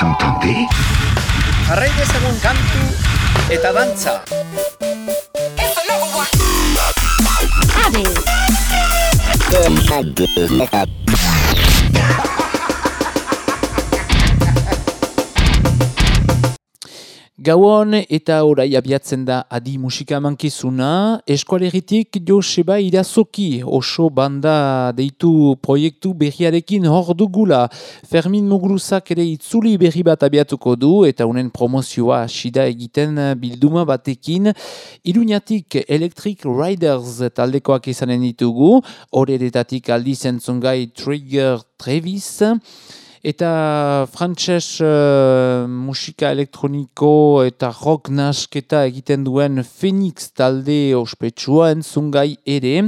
entendez Jarrai dezagun kantu eta dantza. Gauan eta orai abiatzen da adi musika mankizuna, eskualeritik Joseba Irazoki oso banda deitu proiektu berriarekin hor dugula. Fermin Mugruzak ere itzuli berri bat abiatuko du eta unen promozioa sida egiten bilduma batekin. Iruñatik Electric Riders taldekoak izanen ditugu, horretatik aldi zentzungai Trigger Trevis. Eta frantses uh, musika elektroniko eta rock nasketa egiten duen Phoenix talde ospetsua entzungai ere.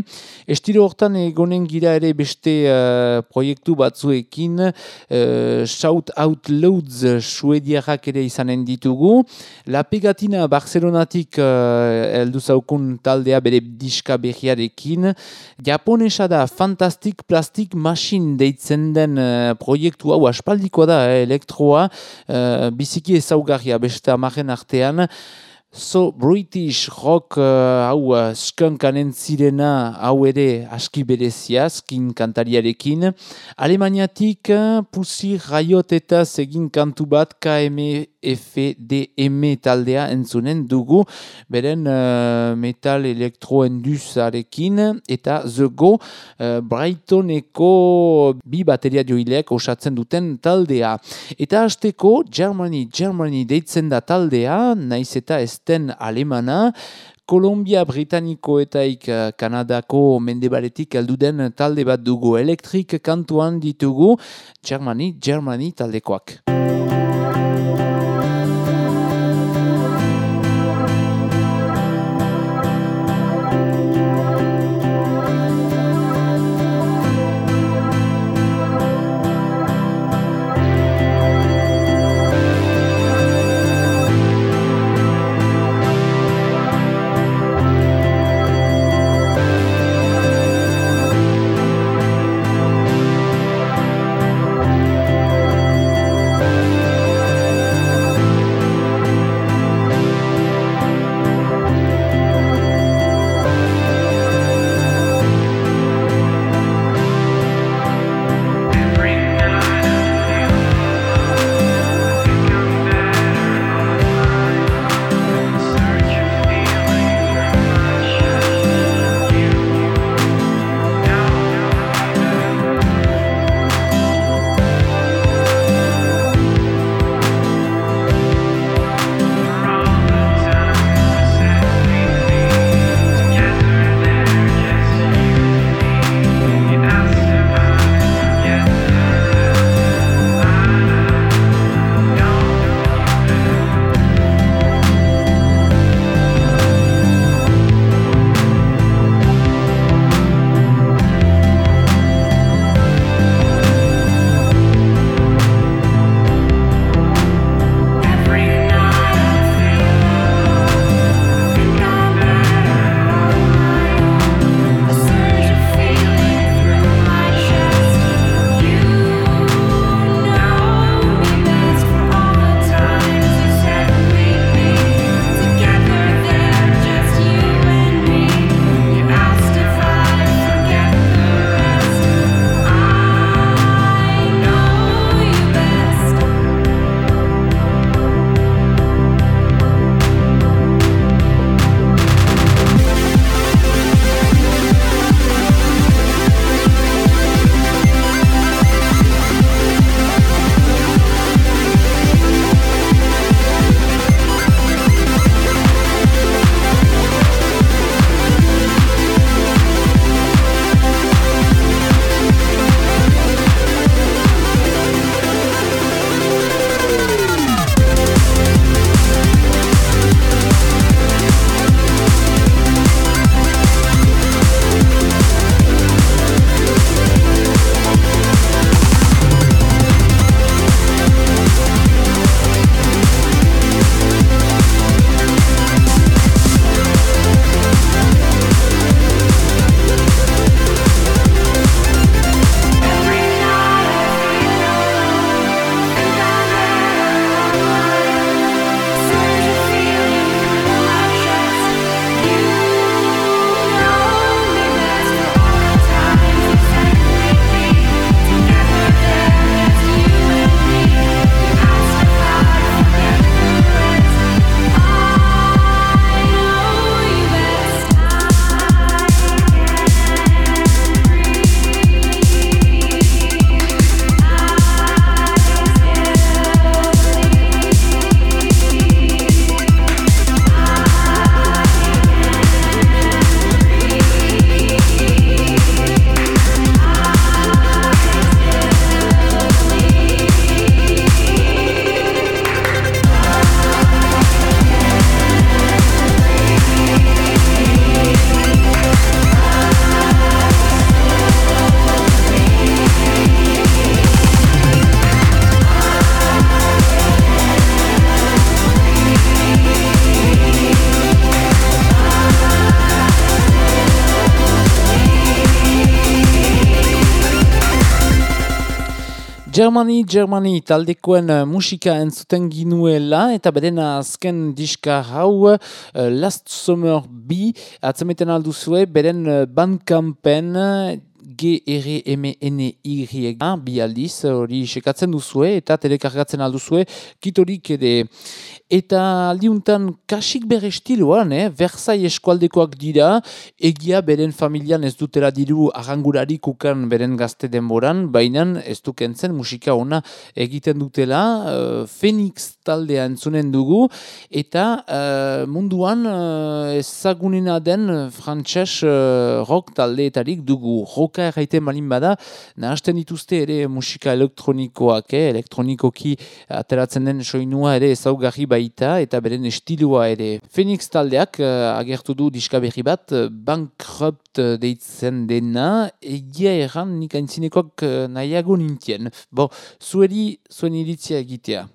Estiro hortan egonen gira ere beste uh, proiektu batzuekin uh, Shout Out Loads suediarrak ere izanen ditugu. La Pegatina Barcelonatik uh, eldu zaukun taldea bere diska berriarekin. Japonesa da Fantastic Plastic Machine deitzen den uh, proiektua hau aspaldikoa da, eh, elektroa, uh, biziki ezaugarria beste amaren artean, So British rock uh, hau uh, skunkanen zirena hau ere aski berezia, skin kantariarekin. Alemaniatik uh, Pussy Riot eta egin kantu bat KMFDM taldea entzunen dugu, beren uh, metal elektroendusarekin eta The Go uh, Brightoneko bi bateria joileak osatzen duten taldea. Eta hasteko Germany, Germany deitzen da taldea, naiz eta ez den alemana, Kolombia Britanikoetaik Kanadako mendebaletik alduden talde bat dugu elektrik kantuan ditugu Germany, Germany taldekoak. Germany, Germany taldekoen uh, musika entzuten ginuela eta beren azken diska hau uh, Last Summer B atzameten alduzue beren uh, bandkampen G-R-M-N-Y bi aldiz hori sekatzen duzue eta telekargatzen alduzue kitorik ere eta aldiuntan kasik bere estiloan, eh? Versai eskualdekoak dira, egia beren familian ez dutera diru arrangurarik ukan beren gazte denboran, baina ez dukentzen musika ona egiten dutela, uh, Phoenix taldea entzunen dugu, eta uh, munduan uh, ezagunena den frantses uh, rock taldeetarik dugu. Roka erraiten balin bada, nahazten dituzte ere musika elektronikoak, eh? elektronikoki ateratzen den soinua ere ezaugarri bai baita eta beren estilua ere. Phoenix taldeak uh, agertu du diska berri bat, uh, bankrupt uh, deitzen dena, egia erran nik aintzinekoak nahiago nintien. Bo, zueri, zuen iritzia egitea.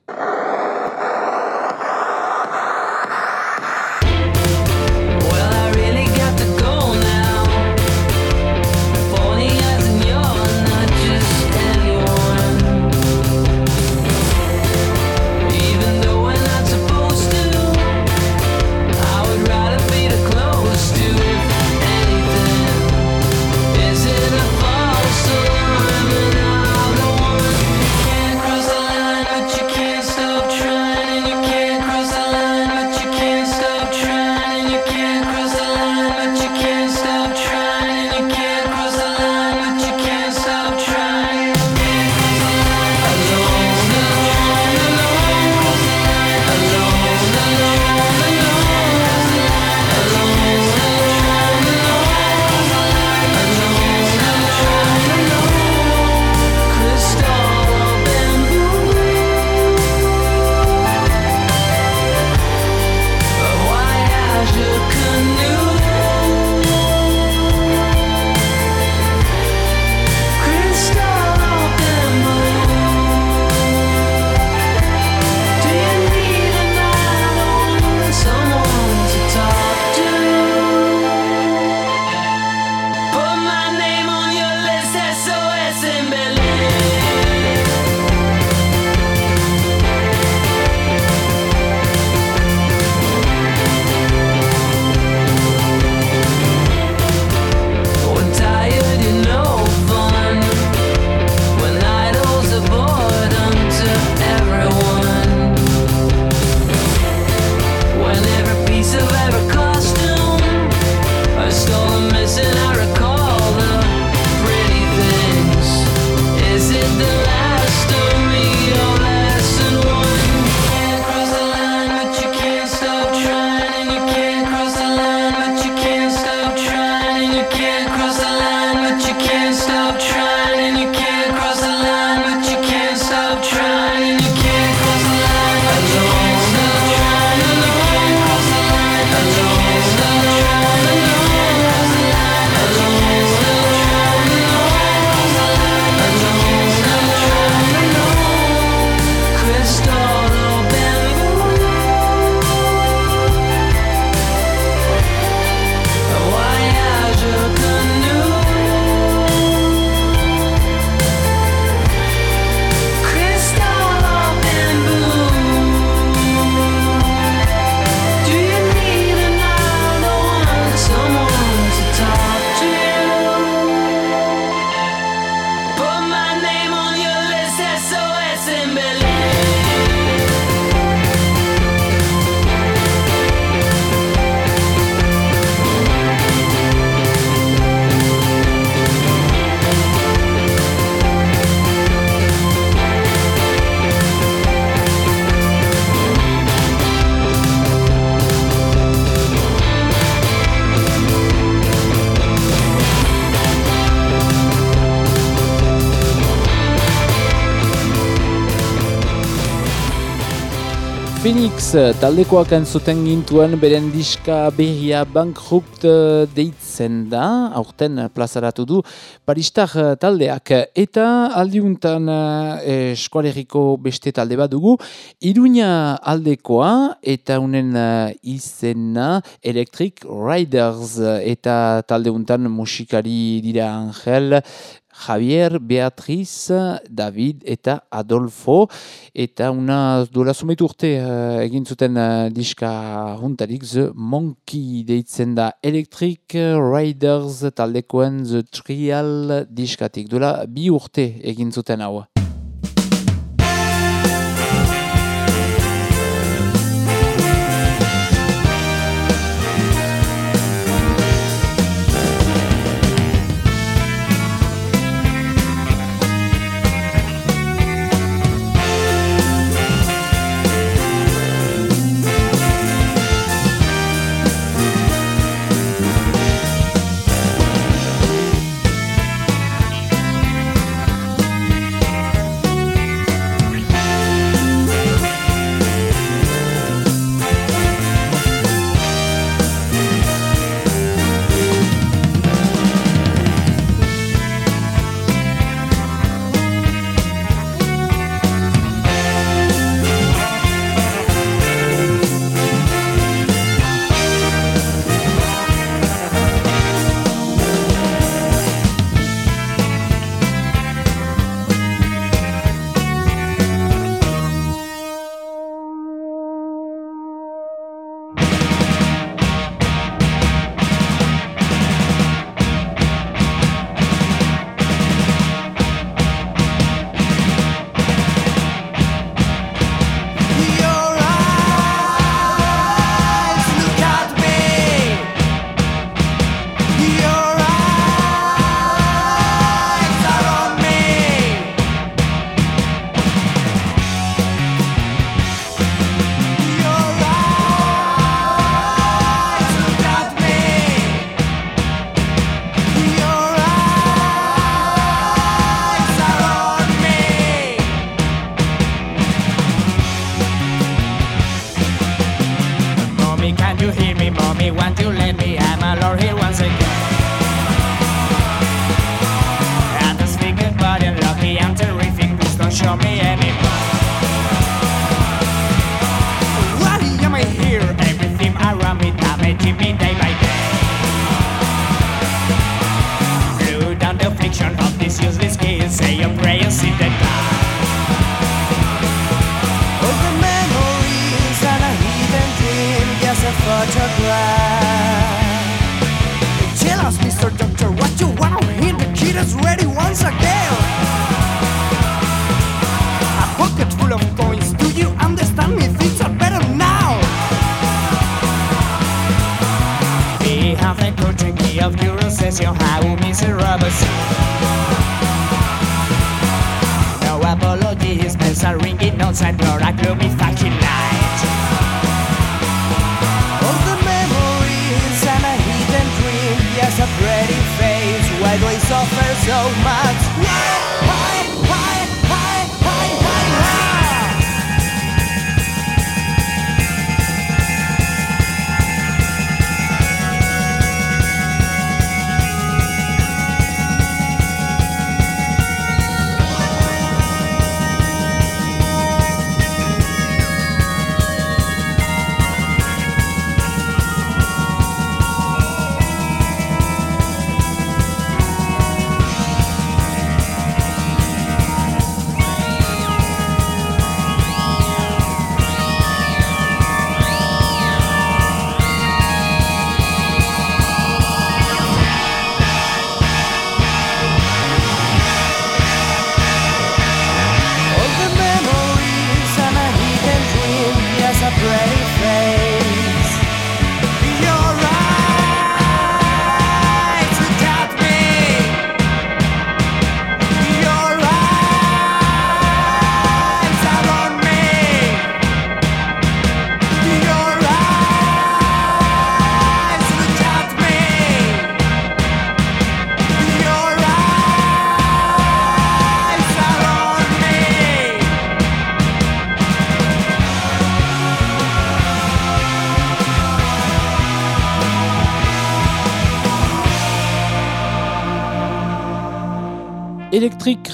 Phoenix taldekoak entzuten gintuen beren diska berria bankrupt eh, deitzen da, aurten plazaratu du Paristar eh, taldeak. Eta aldiuntan eh, eskualeriko beste talde bat dugu, Iruña aldekoa eta unen eh, izena Electric Riders eta taldeuntan musikari dira Angel, Javier, Beatriz, David eta Adolfo. Eta una duela sumetu urte uh, egin zuten uh, diska juntarik, The Monkey deitzen da Electric Riders taldekoen The Trial diskatik. Duela bi urte egin zuten hau.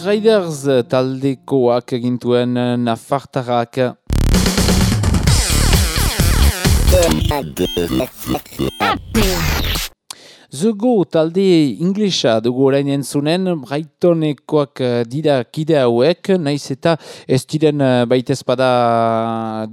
Riders taldekoak egintuen nafartarrak. The Go talde inglesa dugu orain entzunen, Brightonekoak eh, dira kide hauek, naiz eta ez diren eh, baitezpada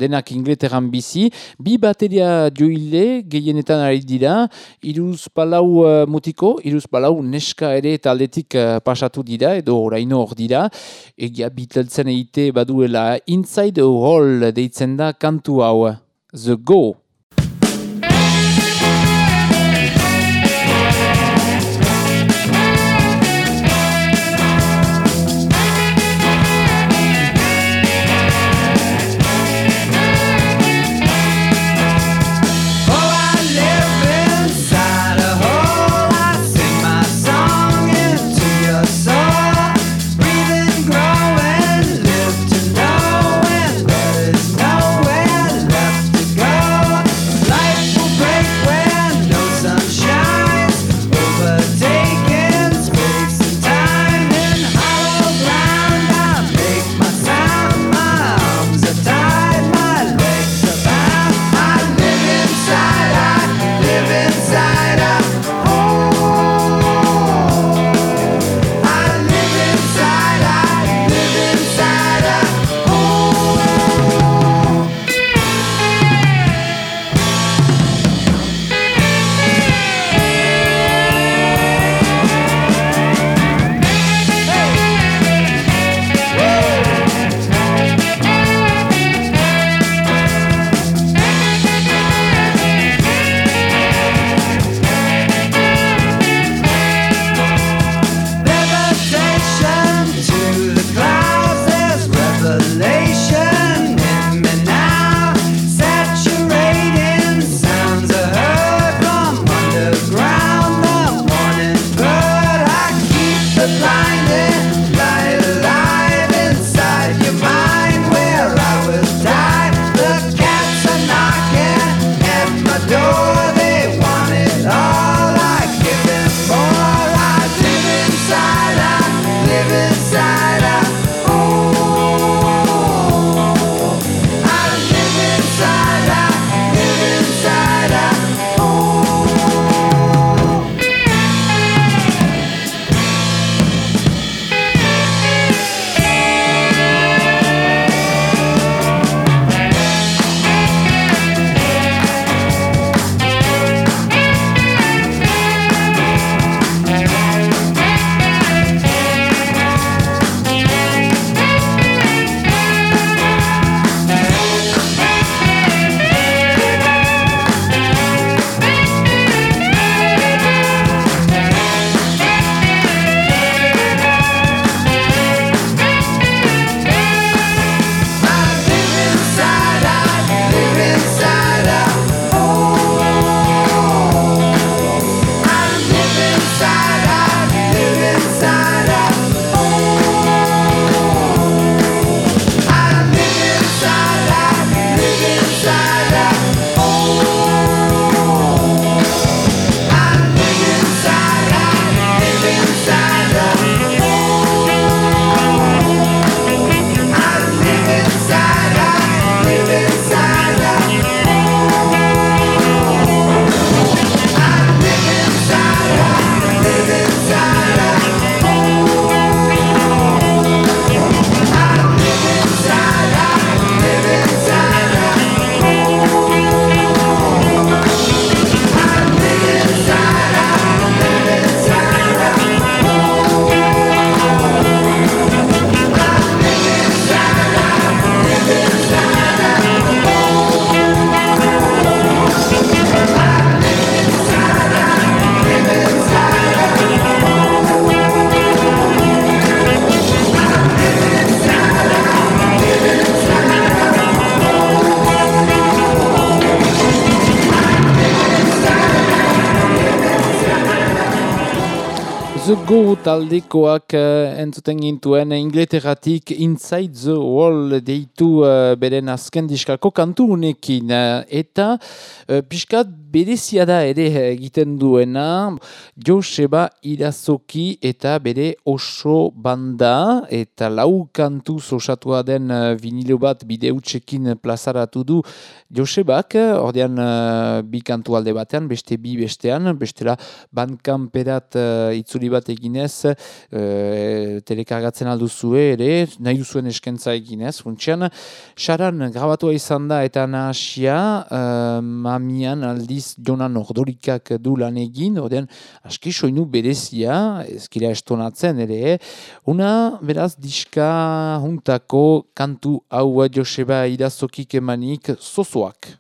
denak ingleteran bizi. Bi bateria joile gehienetan ari dira, iruz palau uh, mutiko, iruz palau neska ere taldetik pasatu dira, edo oraino hor dira. Egia biteltzen eite baduela Inside Hall deitzen da kantu hau. The Go. living Go taldekoak uh, entzuten gintuen Inglaterratik Inside the Wall deitu uh, beren azken diskako kantu unekin. Uh, eta uh, pixkat berezia da ere egiten duena Joseba Irazoki eta bere oso banda eta lau kantu osatua den uh, vinilo bat bideutxekin plazaratu du Josebak, ordean uh, bi kantu alde batean, beste bi bestean, bestela bandkamperat uh, itzuli bat eginez, e, telekargatzen alduzue ere, nahi duzuen eskentza eginez, funtsian, xaran grabatua izan da eta nahasia, e, mamian aldiz jonan ordorikak du lan egin, odean, aski soinu berezia, ezkira estonatzen ere, una, beraz, diska juntako kantu hau Joseba irazokik emanik, zozoak.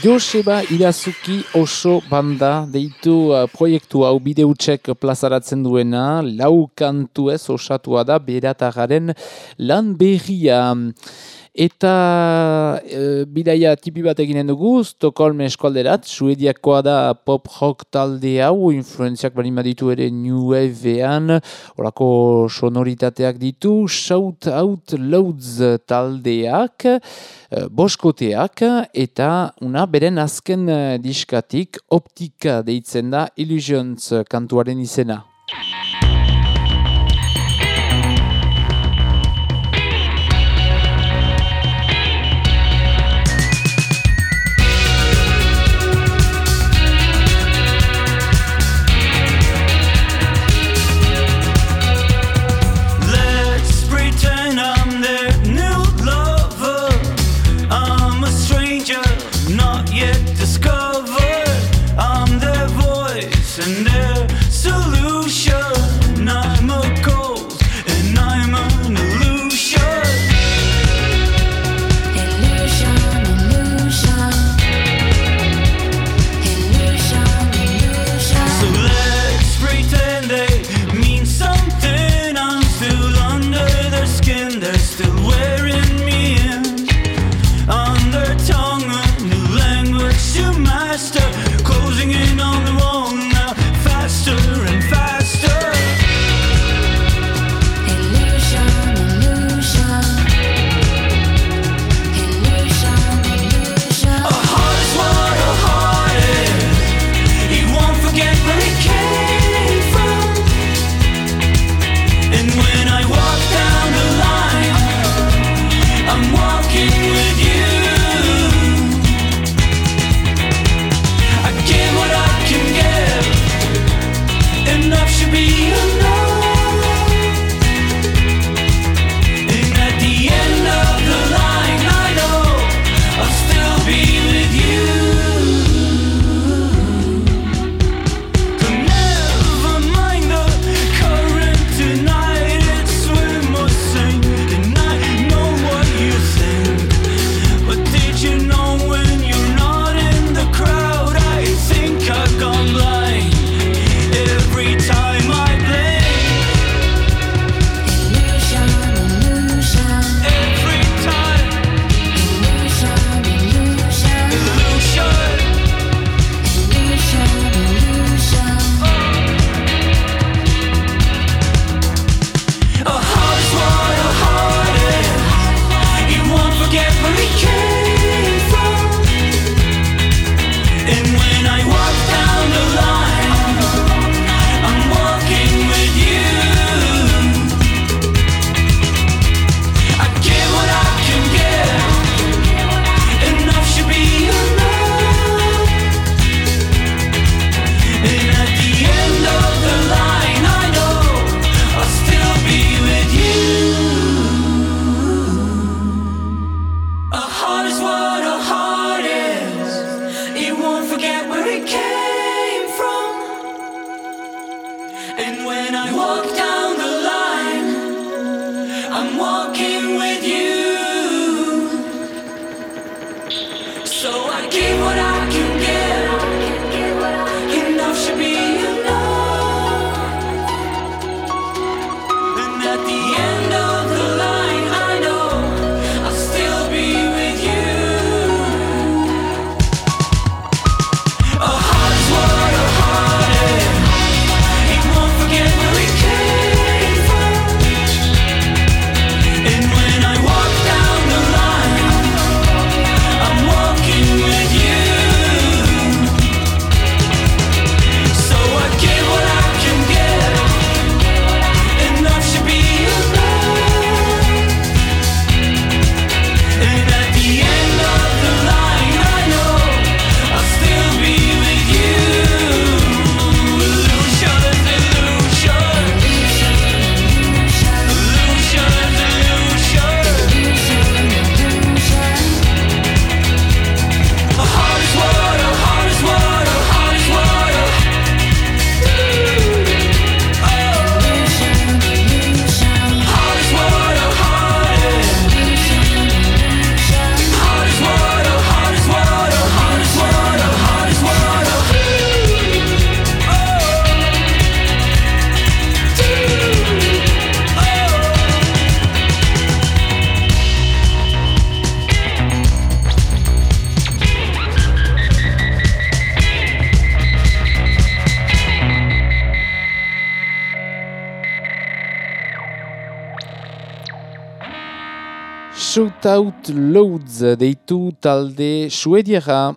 Joseba Irazuki oso banda deitu uh, proiektu hau bideutxek plazaratzen duena, lau kantu ez osatua da beratagaren lan berria. Eta e, bidaia tipi bat eginen dugu, Stockholm eskualderat, suediakoa da pop rock talde hau, influenziak bali ditu ere New Wave-ean, orako sonoritateak ditu, Shout Out Loads taldeak, e, boskoteak, eta una beren azken e, diskatik optika deitzen da Illusions kantuaren izena. Shootout Loads deitu talde suediera.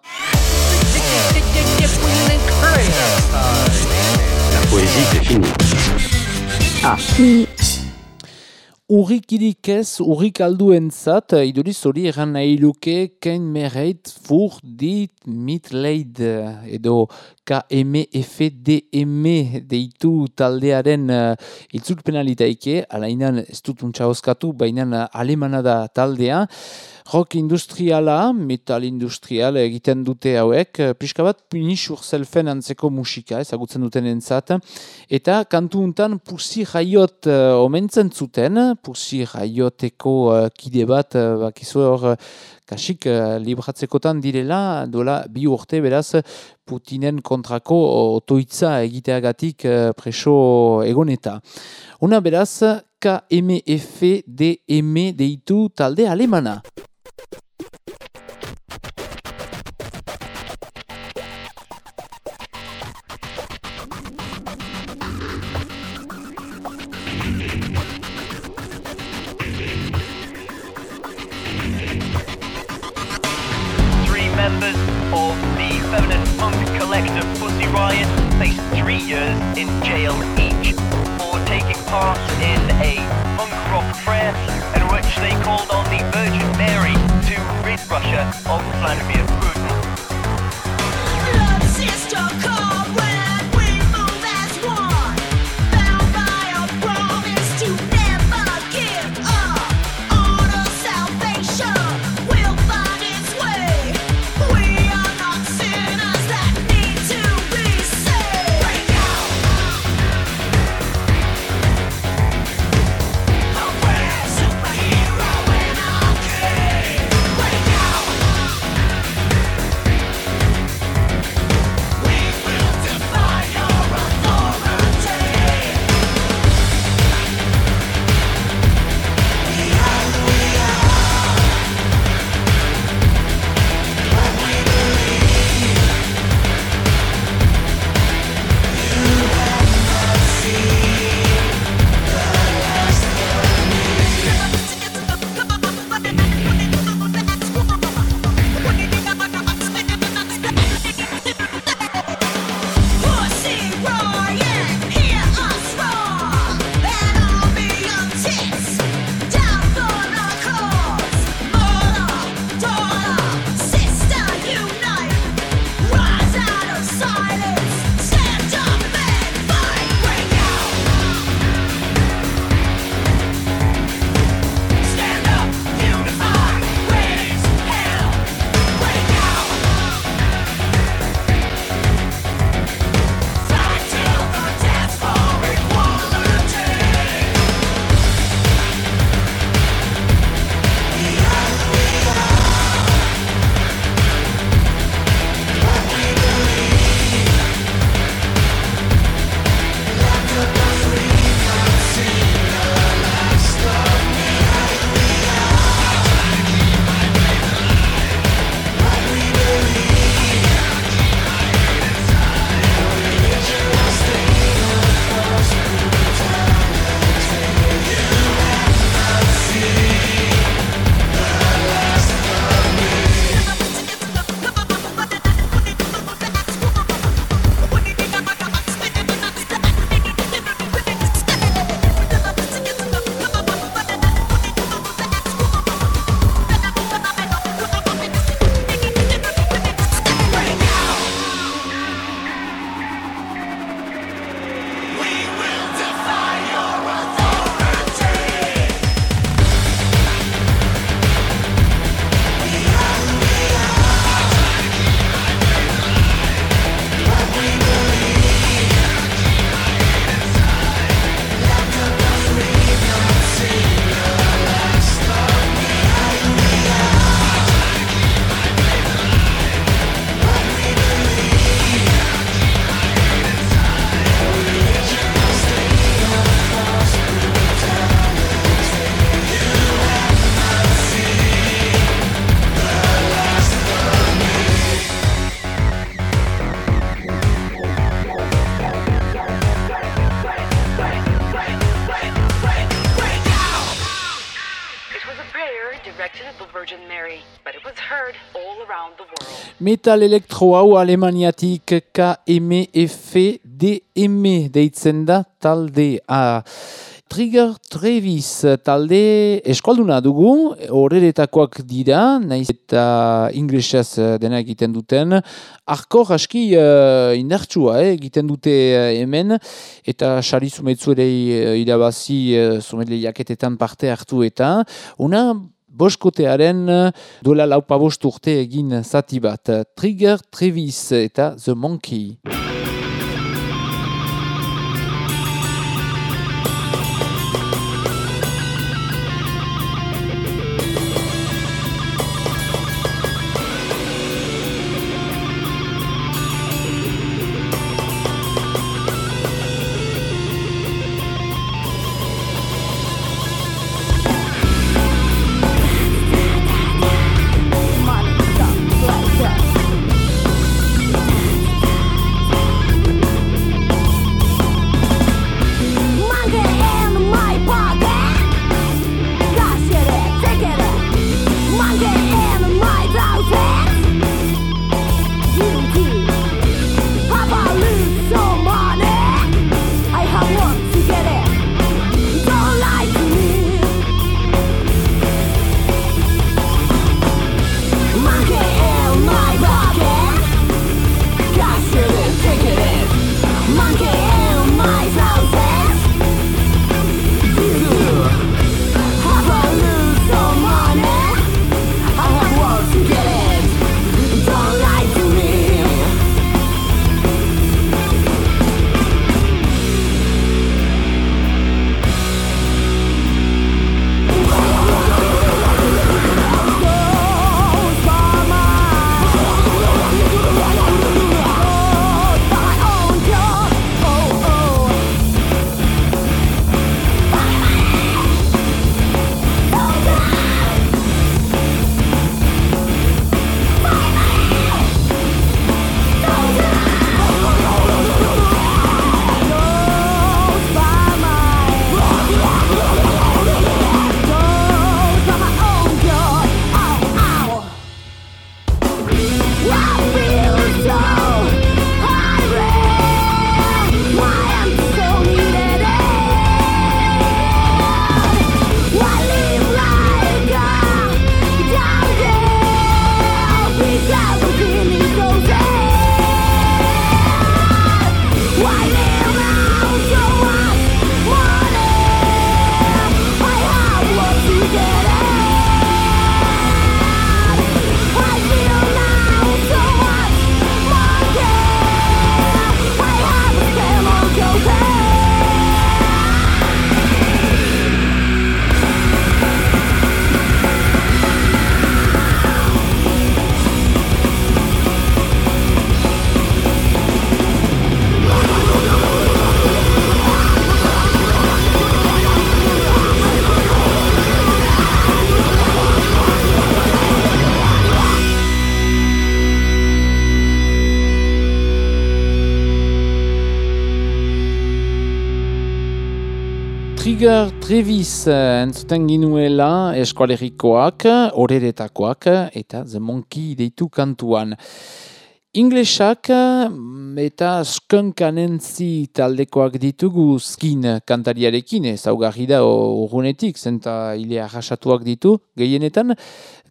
La poésie c'est fini. Ah. Urrikirik ez, urrik alduentzat, iduriz hori eran nahi luke kein mereit fur dit mitleid edo KMFDM deitu taldearen uh, itzulpenalitaike, alainan ez dut untsa oskatu, baina alemana da taldea. Rock industriala, metal industrial egiten dute hauek, pixka bat punixur zelfen antzeko musika, ezagutzen duten entzat. Eta kantu untan pusi jaiot uh, omentzen zuten, pusi jaioteko uh, kide bat, uh, bakizu hor, kasik uh, libratzekotan direla, dola bi urte beraz, Putinen kontrako otoitza egiteagatik uh, preso egoneta. Una beraz, KMFDM deitu talde alemana. Three members of the feminist punk collective Pussy Riot faced three years in jail each for taking part in a punk rock prayer in which they called on the Virgin Mary East Russia, August Vladimir. Metal elektro hau alemaniatik KMFDM deitzen da talde. A Trigger Trevis talde eskualduna dugu, horretakoak dira, naiz eta inglesez eh, dena egiten duten, arkor aski uh, indartsua eh, egiten dute hemen, eta sari zumetzu ere irabazi uh, zumetle jaketetan parte hartu eta, una boskotearen eh, duela laupa bost urte egin zati bat. Trigger Trevis eta The Monkey. Monkey Trevis entzuten ginuela eskualerikoak, horeretakoak eta The Monkey deitu kantuan. Inglesak mm, eta skunkanentzi taldekoak ditugu skin kantariarekin, ezaugarri da urgunetik, zenta hile ditu gehienetan,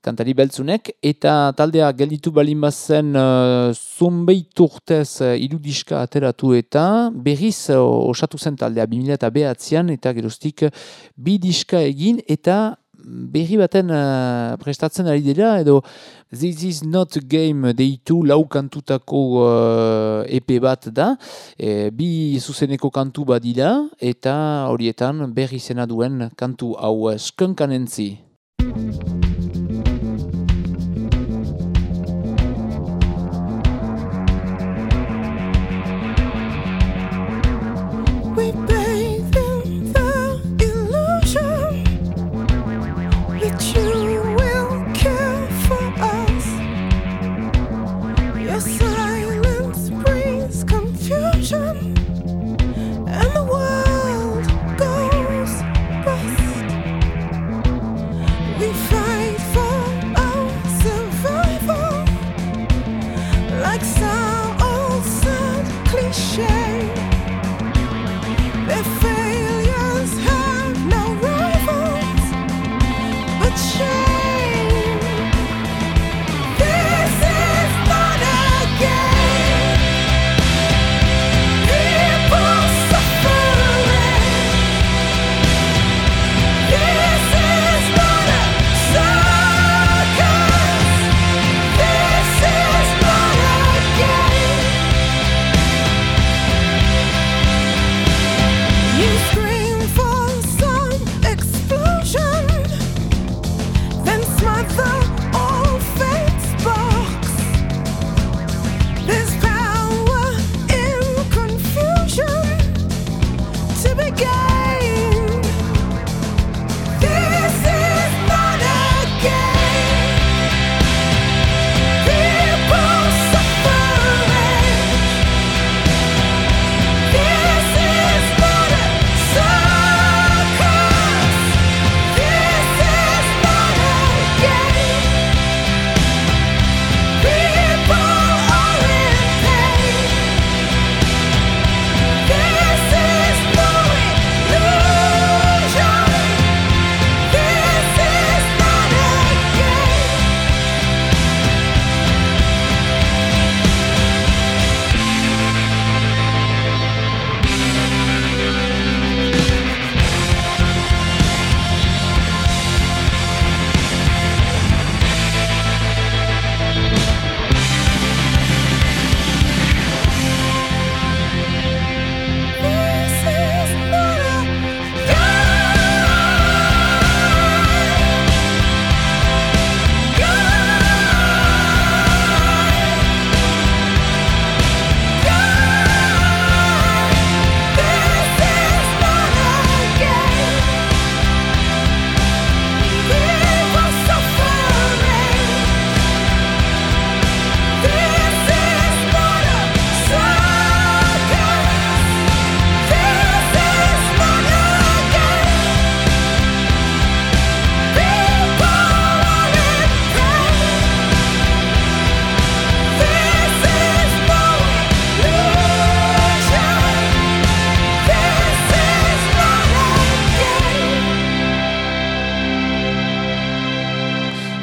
kantari beltzunek, eta taldea gelditu balin bazen uh, zunbeit urtez uh, irudiska ateratu eta berriz uh, osatu zen taldea 2000 eta behatzean eta geroztik uh, bi diska egin eta berri baten uh, prestatzen ari dira edo This is not game deitu lau kantutako uh, EP bat da, e, bi zuzeneko kantu badira eta horietan berri zena duen kantu hau uh,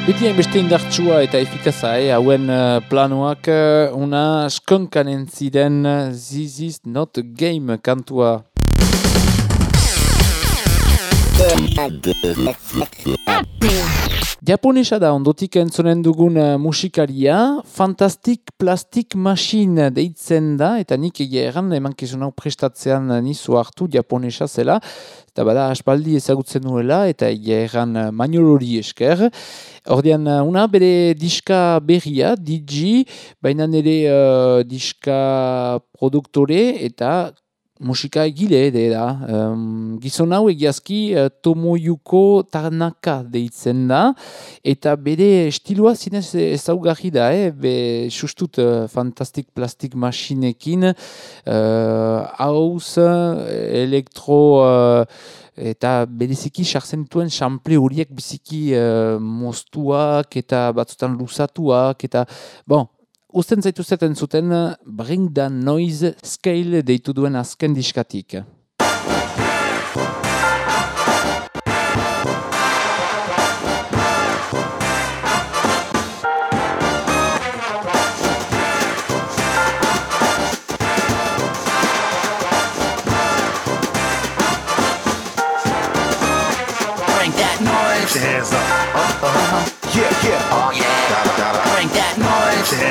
Beti hainbeste indartsua eta efikaza, eh? hauen eh, planoak eh, una skonkanen ziren eh, This is not a game kantua. Japonesa da ondotik entzonen dugun uh, musikaria, Fantastic Plastic Machine deitzen da, eta nik egia erran emankizun hau prestatzean uh, nizu hartu japonesa zela, eta bada aspaldi ezagutzen nuela, eta egia erran uh, mainolori esker. Ordean, una bere diska berria, DJ, baina nire uh, diska produktore, eta musika egile ere da. Um, gizon hau egiazki uh, Tomoyuko Tanaka deitzen da, eta bere estilua zinez ezaugarri da, eh? be sustut uh, Fantastic Plastic Machinekin, uh, hauz, elektro... Uh, eta bereziki sartzen dituen xample horiek biziki uh, moztuak eta batzutan luzatuak eta bon, Usten zaitu zeten zuten Bring the Noise Scale deitu duen azken diskatik. Bring that noise. hands up. Uh, uh, yeah, yeah. Oh yeah.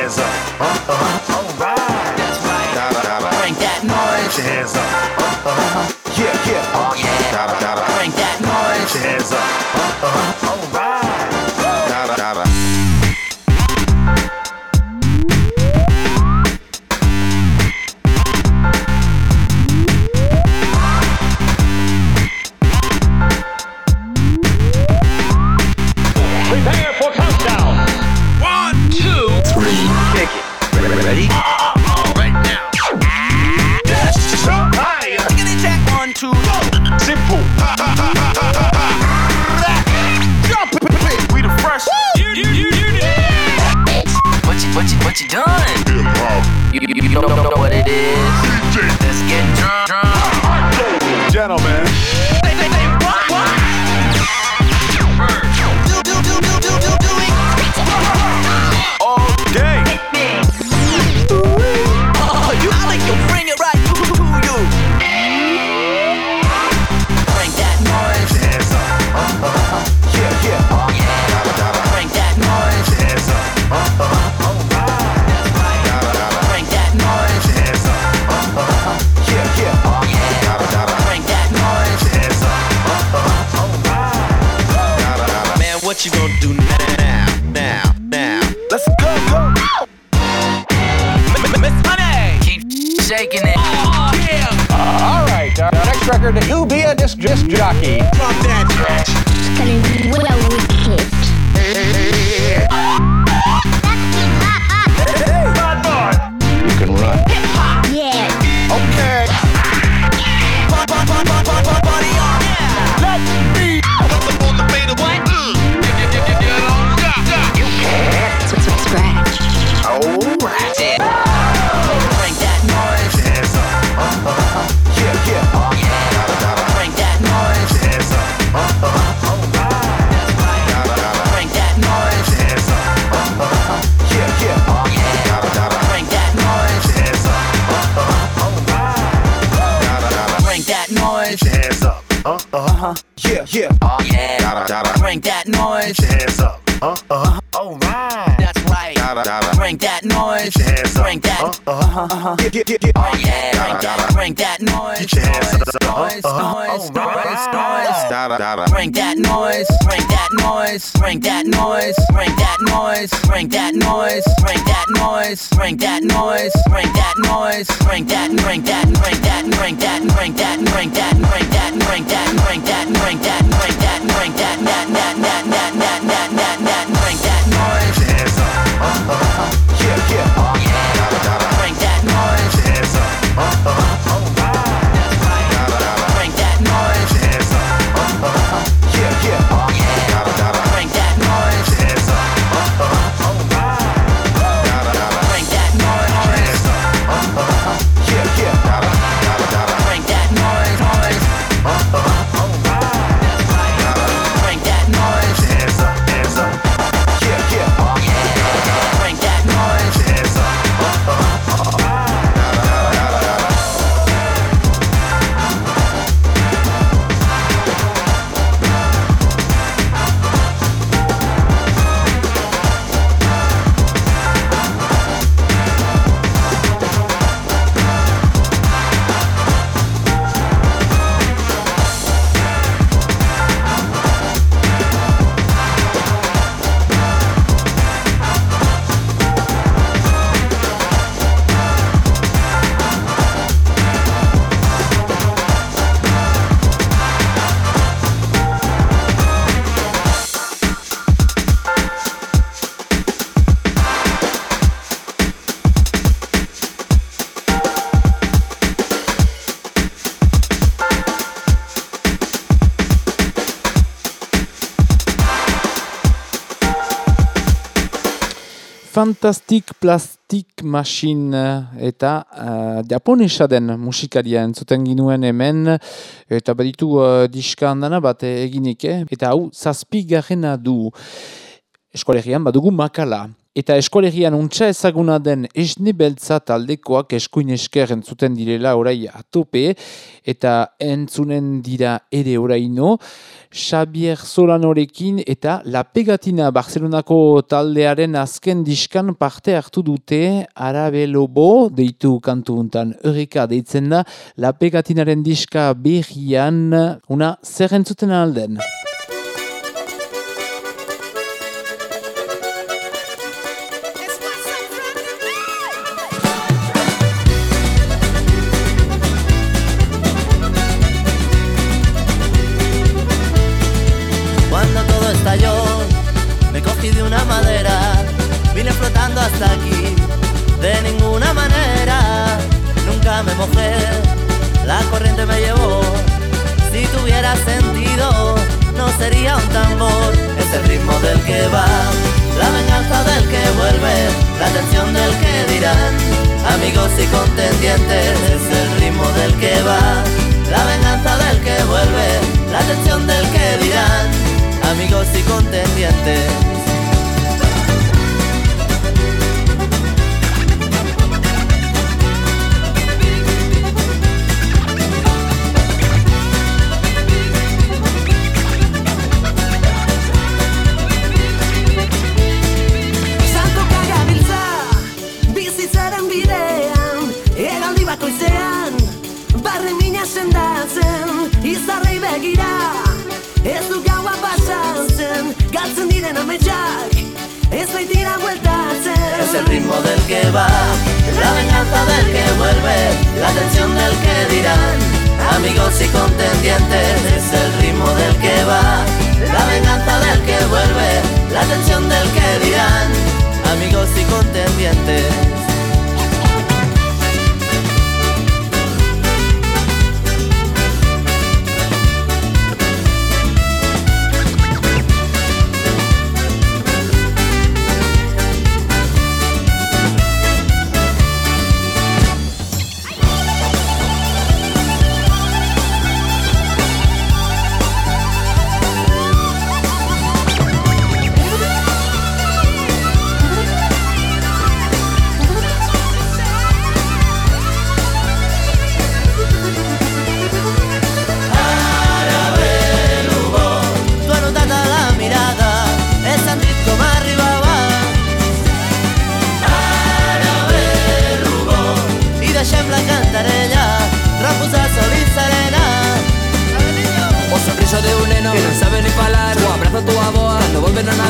Hands up. Uh, uh, alright. That's right. Da, da, da, da. Bring that noise. Put your hands up. Uh, uh, yeah, yeah. Oh yeah. Da, da, da, da. Bring that noise. Put your hands up. Uh, uh, alright. Yeah, yeah. Oh yeah. Da, da, da, da. Bring that noise. Put your hands up. Uh, uh, alright. That's right. Da, da, da, da. Bring that noise. Put your hands up. Bring that. Uh, uh, yeah, yeah, yeah, yeah. Oh yeah. Bring that. Bring that noise. Get your hands up. Noise. Uh, uh, Noise. Noise. Noise. Bring that noise, bring that noise, bring that noise, bring that noise, bring that noise, bring that noise, bring that noise, bring that noise, bring that, bring that, bring that, bring that, bring that, bring that, bring that, bring that, bring that, bring that, bring that, bring that, that, that, that, that, that, that, that, that, bring that noise. Put your hands up. Uh, uh, yeah, yeah. Bring that noise. Hands up. Uh, uh. Fantastic Plastic Machine eta uh, japonesa den musikaria entzuten ginuen hemen eta baditu uh, diska handana bat eginik eh? eta hau zazpigarrena du eskolegian badugu makala. Eta eskolegian untxa ezaguna den esne beltza taldekoak eskuin esker entzuten direla orai atope eta entzunen dira ere oraino. Xabier Solanorekin eta La Pegatina Barcelonako taldearen azken diskan parte hartu dute Arabe Lobo deitu kantu untan eureka deitzen da La Pegatinaren diska berrian una zer entzuten alden.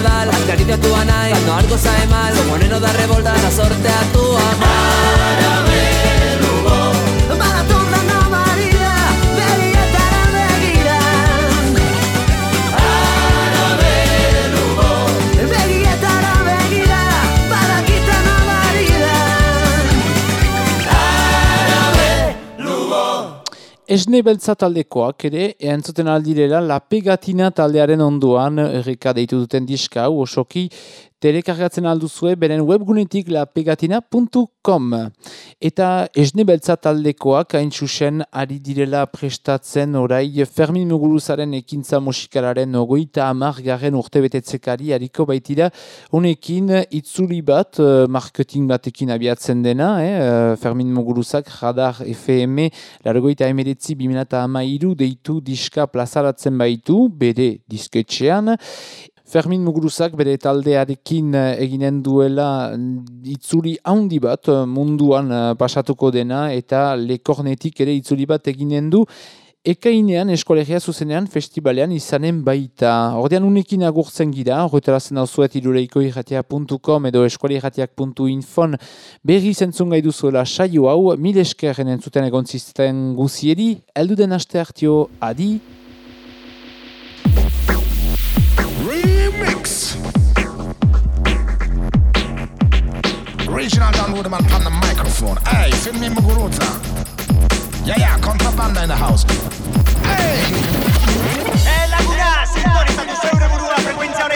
Nadal Acaricia a tu anai cuando algo sabe mal. Neno da revolta da sorte a tu Esne beltza taldekoak ere, entzuten aldirela La Pegatina taldearen onduan erreka deitu duten diska osoki telekargatzen alduzue beren webgunetik lapegatina.com Eta esne beltza taldekoak hain txusen ari direla prestatzen orai Fermin Muguruzaren ekintza musikalaren ogoita amar garren urte betetzekari hariko baitira honekin itzuli bat eh, marketing batekin abiatzen dena eh, Fermin Muguruzak Radar FM largoita emeretzi biminata amairu deitu diska plazaratzen baitu bere disketxean Fermin Muguruzak bere taldearekin eh, eginen duela mm, itzuli haundi bat eh, munduan eh, pasatuko dena eta lekornetik ere itzuli bat eginen du Ekainean eskolegia zuzenean festivalean izanen baita. Ordean unekin agurtzen gira, horretarazen hau zuet irureiko irratia.com edo eskualeratiak.infon berri zentzun gai duzuela saio hau, mil eskerren entzuten egon zisten guzieri, elduden aste hartio, adi! Remix. Regional downloadable on the microphone. Hey, feel me, Muguruza. Yeah, yeah, contrabanda in the house. Hey. Es la cura, sintoniza tu cerebro, la frecuencia